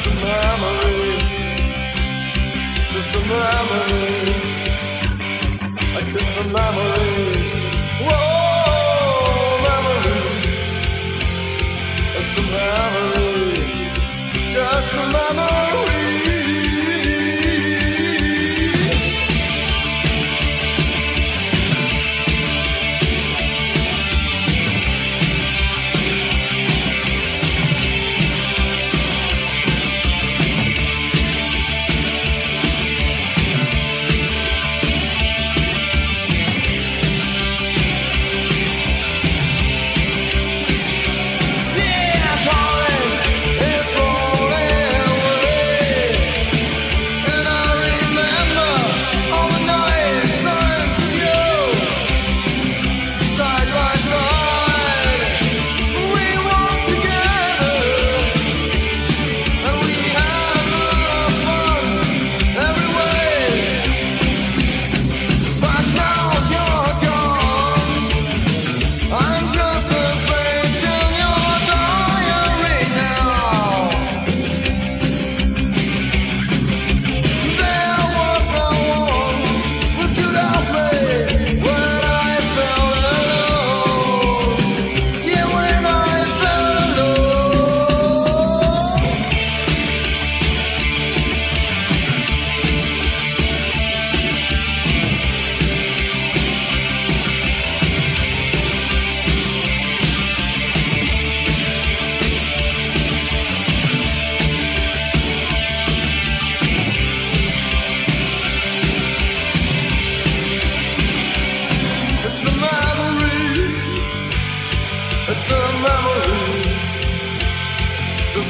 It's a memory, just a memory. It's a memory.